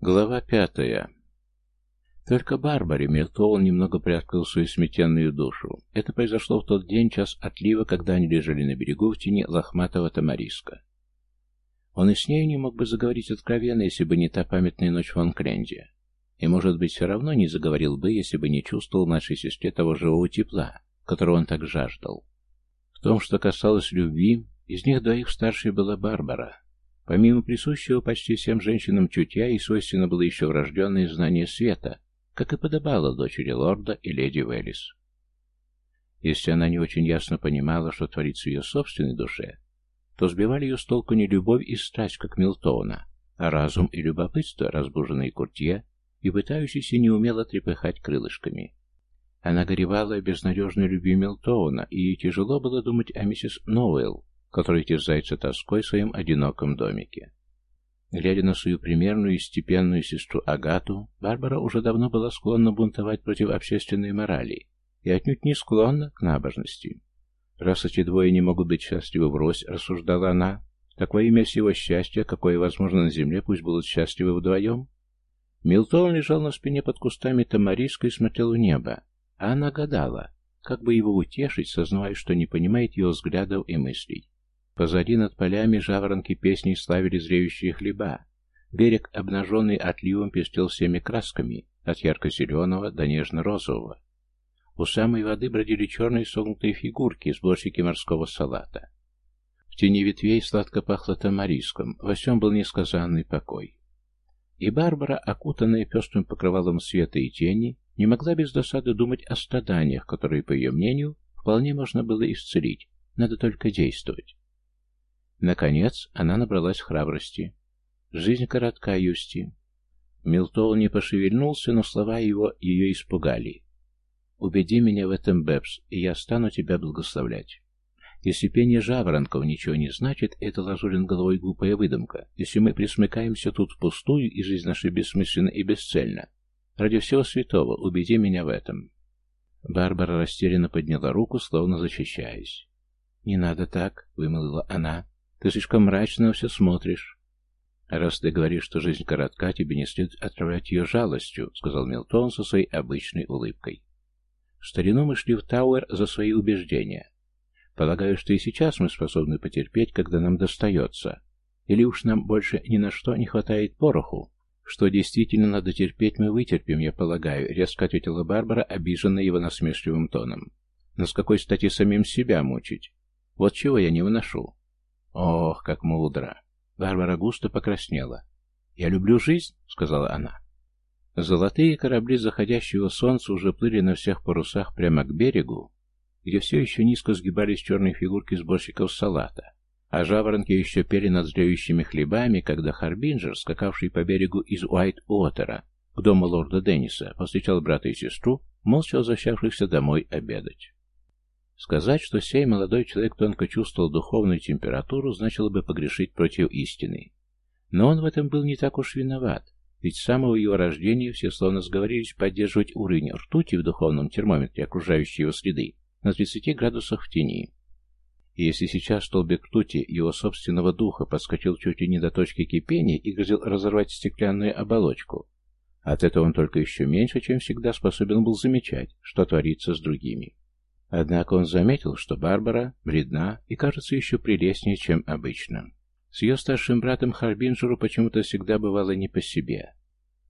Глава пятая. Только Барбаре Милтоун немного приоткрыл свою сметенную душу. Это произошло в тот день, час отлива, когда они лежали на берегу в тени лохматого тамариска. Он и с нею не мог бы заговорить откровенно, если бы не та памятная ночь в Анкленде. И, может быть, все равно не заговорил бы, если бы не чувствовал нашей сестре того живого тепла, которого он так жаждал. В том, что касалось любви, из них двоих старшей была Барбара, Помимо присущего почти всем женщинам чутья, и свойственно было еще врожденное знание света, как и подобало дочери лорда и леди Веллис. Если она не очень ясно понимала, что творится в ее собственной душе, то сбивали ее с толку не любовь и страсть, как Милтона, а разум и любопытство, разбуженные Куртье, и пытающийся неумело трепыхать крылышками. Она горевала о безнадежной любви Милтона, и ей тяжело было думать о миссис Ноуэлл, который терзается тоской в своем одиноком домике. Глядя на свою примерную и степенную сестру Агату, Барбара уже давно была склонна бунтовать против общественной морали и отнюдь не склонна к набожности. «Раз эти двое не могут быть счастливы врозь», — рассуждала она, — «так во имя всего счастья, какое возможно на земле, пусть будут счастливы вдвоем». Милтон лежал на спине под кустами тамариска и смотрел в небо, а она гадала, как бы его утешить, сознавая, что не понимает его взглядов и мыслей. Позади над полями жаворонки песней славили зреющие хлеба. Берег, обнаженный отливом, пестел всеми красками, от ярко-зеленого до нежно-розового. У самой воды бродили черные согнутые фигурки, сборщики морского салата. В тени ветвей сладко пахло тамариском, во всем был несказанный покой. И Барбара, окутанная пестрым покрывалом света и тени, не могла без досады думать о страданиях, которые, по ее мнению, вполне можно было исцелить, надо только действовать. Наконец, она набралась храбрости. Жизнь коротка, Юсти. Милтон не пошевельнулся, но слова его ее испугали. «Убеди меня в этом, Бэбс, и я стану тебя благословлять. Если пение жаворонков ничего не значит, это лазурин головой глупая выдумка. Если мы присмыкаемся тут впустую, и жизнь наша бессмысленна и бесцельна. Ради всего святого, убеди меня в этом». Барбара растерянно подняла руку, словно защищаясь. «Не надо так», — вымолвила она. Ты слишком мрачно все смотришь. «Раз ты говоришь, что жизнь коротка, тебе не следует отравлять ее жалостью», — сказал Милтон со своей обычной улыбкой. В старину мы шли в Тауэр за свои убеждения. Полагаю, что и сейчас мы способны потерпеть, когда нам достается. Или уж нам больше ни на что не хватает пороху? Что действительно надо терпеть, мы вытерпим, я полагаю, резко ответила Барбара, обиженная его насмешливым тоном. Но с какой стати самим себя мучить? Вот чего я не выношу. Ох, как мудро! Барбара густо покраснела. «Я люблю жизнь», — сказала она. Золотые корабли заходящего солнца уже плыли на всех парусах прямо к берегу, где все еще низко сгибались черные фигурки сборщиков салата, а жаворонки еще пели над зреющими хлебами, когда Харбинджер, скакавший по берегу из Уайт-Уотера к дому лорда Денниса, повстречал брата и сестру, молча возвращавшихся домой обедать. Сказать, что сей молодой человек тонко чувствовал духовную температуру, значило бы погрешить против истины. Но он в этом был не так уж виноват, ведь с самого его рождения все словно сговорились поддерживать уровень ртути в духовном термометре окружающей его среды на 30 градусах в тени. И если сейчас столбик ртути его собственного духа подскочил чуть ли не до точки кипения и грозил разорвать стеклянную оболочку, от этого он только еще меньше, чем всегда, способен был замечать, что творится с другими. Однако он заметил, что Барбара бледна и кажется еще прелестнее, чем обычно. С ее старшим братом Харбинджеру почему-то всегда бывало не по себе.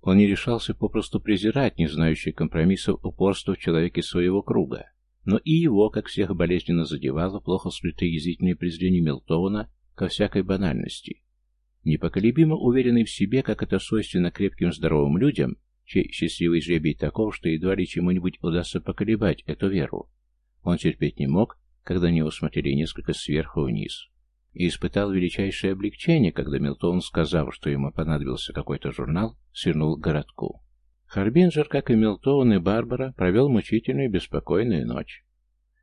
Он не решался попросту презирать не знающий компромиссов упорство в человеке своего круга. Но и его, как всех, болезненно задевало плохо скрытое язвительное презрение Милтона ко всякой банальности. Непоколебимо уверенный в себе, как это свойственно крепким здоровым людям, чей счастливый жребий таков, что едва ли чему-нибудь удастся поколебать эту веру, он терпеть не мог, когда на него смотрели несколько сверху вниз. И испытал величайшее облегчение, когда Милтон, сказав, что ему понадобился какой-то журнал, свернул к городку. Харбинджер, как и Милтон и Барбара, провел мучительную беспокойную ночь.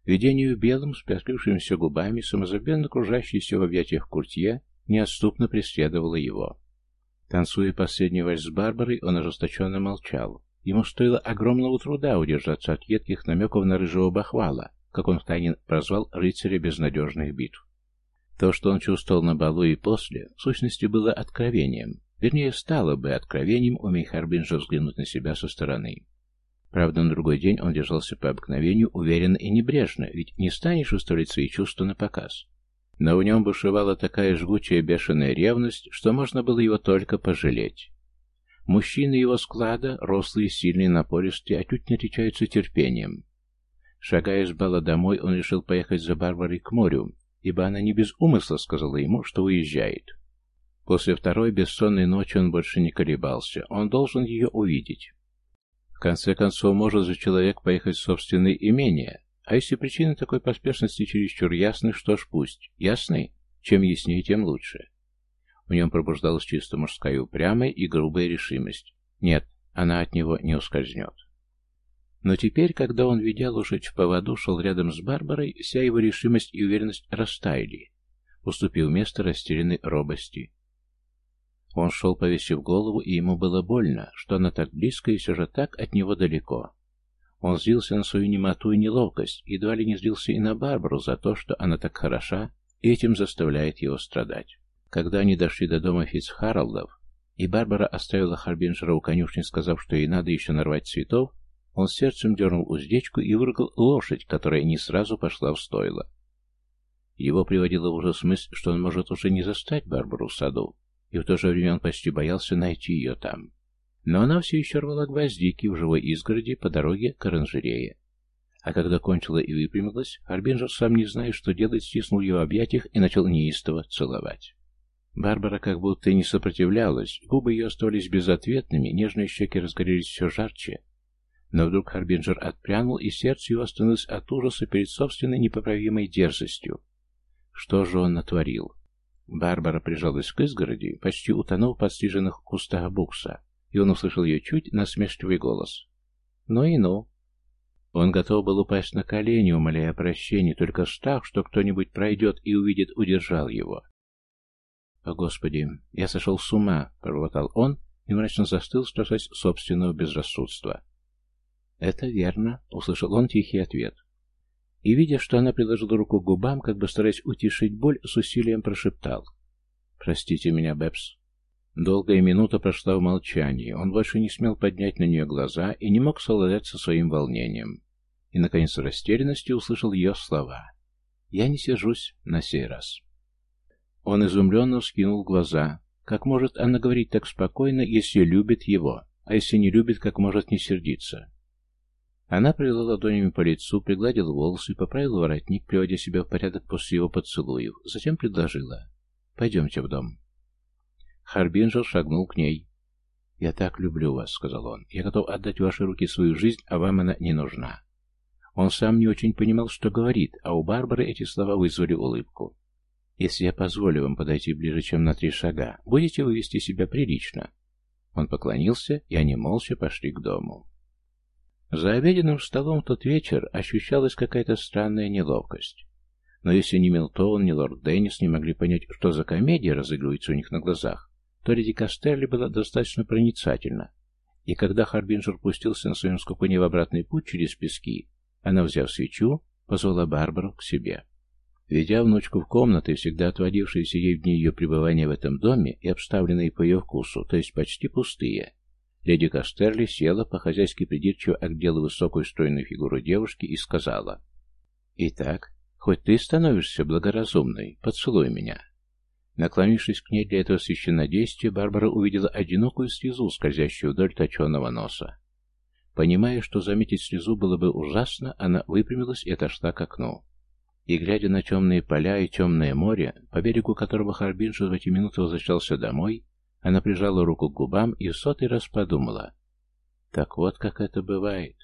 Видению белым, с приоткрывшимися губами, самозабвенно кружащийся в объятиях куртье, неотступно преследовало его. Танцуя последний вальс с Барбарой, он ожесточенно молчал. Ему стоило огромного труда удержаться от едких намеков на рыжего бахвала, как он втайне прозвал рыцаря безнадежных битв. То, что он чувствовал на балу и после, в сущности было откровением, Вернее, стало бы откровением, умей Харбинджа взглянуть на себя со стороны. Правда, на другой день он держался по обыкновению уверенно и небрежно, ведь не станешь выставлять свои чувства на показ. Но в нем бушевала такая жгучая бешеная ревность, что можно было его только пожалеть. Мужчины его склада, рослые, сильные, напористые, отнюдь не отличаются терпением. Шагая с бала домой, он решил поехать за Барбарой к морю, ибо она не без умысла сказала ему, что уезжает. После второй бессонной ночи он больше не колебался, он должен ее увидеть. В конце концов, может же человек поехать в собственное имение, а если причины такой поспешности чересчур ясны, что ж пусть. Ясны? Чем яснее, тем лучше. В нем пробуждалась чисто мужская упрямая и грубая решимость. Нет, она от него не ускользнет. Но теперь, когда он, ведя лошадь в поводу, шел рядом с Барбарой, вся его решимость и уверенность растаяли, уступив место растерянной робости. Он шел, повесив голову, и ему было больно, что она так близко и все же так от него далеко. Он злился на свою немоту и неловкость, едва ли не злился и на Барбару за то, что она так хороша, и этим заставляет его страдать. Когда они дошли до дома Фицхарлдов, и Барбара оставила Харбинджера у конюшни, сказав, что ей надо еще нарвать цветов, он сердцем дернул уздечку и выругал лошадь, которая не сразу пошла в стойло. Его приводила в ужас мысль, что он может уже не застать Барбару в саду, и в то же время он почти боялся найти ее там. Но она все еще рвала гвоздики в живой изгороди по дороге к оранжерее. А когда кончила и выпрямилась, Арбинджер, сам не зная, что делать, стиснул ее в объятиях и начал неистово целовать. Барбара как будто и не сопротивлялась, губы ее оставались безответными, нежные щеки разгорелись все жарче. Но вдруг Харбинджер отпрянул, и сердце его остановилось от ужаса перед собственной непоправимой дерзостью. Что же он натворил? Барбара прижалась к изгороди, почти утонув в подстриженных кустах букса, и он услышал ее чуть насмешливый голос. «Ну и ну!» Он готов был упасть на колени, умоляя прощения, только страх, что кто-нибудь пройдет и увидит, удержал его. «О, Господи, я сошел с ума!» — пробормотал он и мрачно застыл, спасать собственного безрассудства. «Это верно», — услышал он тихий ответ. И, видя, что она приложила руку к губам, как бы стараясь утешить боль, с усилием прошептал. «Простите меня, Бэбс. Долгая минута прошла в молчании. Он больше не смел поднять на нее глаза и не мог совладать со своим волнением. И, наконец, в растерянности услышал ее слова. «Я не сижусь на сей раз». Он изумленно вскинул глаза. Как может она говорить так спокойно, если любит его, а если не любит, как может не сердиться? Она провела ладонями по лицу, пригладила волосы, поправила воротник, приводя себя в порядок после его поцелуев, затем предложила. «Пойдемте в дом». Харбинджер шагнул к ней. «Я так люблю вас», — сказал он. «Я готов отдать в ваши руки свою жизнь, а вам она не нужна». Он сам не очень понимал, что говорит, а у Барбары эти слова вызвали улыбку. «Если я позволю вам подойти ближе, чем на три шага, будете вы вести себя прилично?» Он поклонился, и они молча пошли к дому. За обеденным столом в тот вечер ощущалась какая-то странная неловкость. Но если ни Милтон, ни лорд Деннис не могли понять, что за комедия разыгрывается у них на глазах, то леди Кастерли была достаточно проницательна, и когда Харбинджер пустился на своем скакуне в обратный путь через пески, она, взяв свечу, позвала Барбару к себе. Ведя внучку в комнаты, всегда отводившиеся ей в дни ее пребывания в этом доме и обставленные по ее вкусу, то есть почти пустые, леди Кастерли села, по-хозяйски придирчиво оглядела высокую стройную фигуру девушки и сказала, «Итак, хоть ты становишься благоразумной, поцелуй меня». Наклонившись к ней для этого священнодействия, Барбара увидела одинокую слезу, скользящую вдоль точеного носа. Понимая, что заметить слезу было бы ужасно, она выпрямилась и отошла к окну. И, глядя на темные поля и темное море, по берегу которого Харбинджи в эти минуты возвращался домой, она прижала руку к губам и в сотый раз подумала. Так вот как это бывает.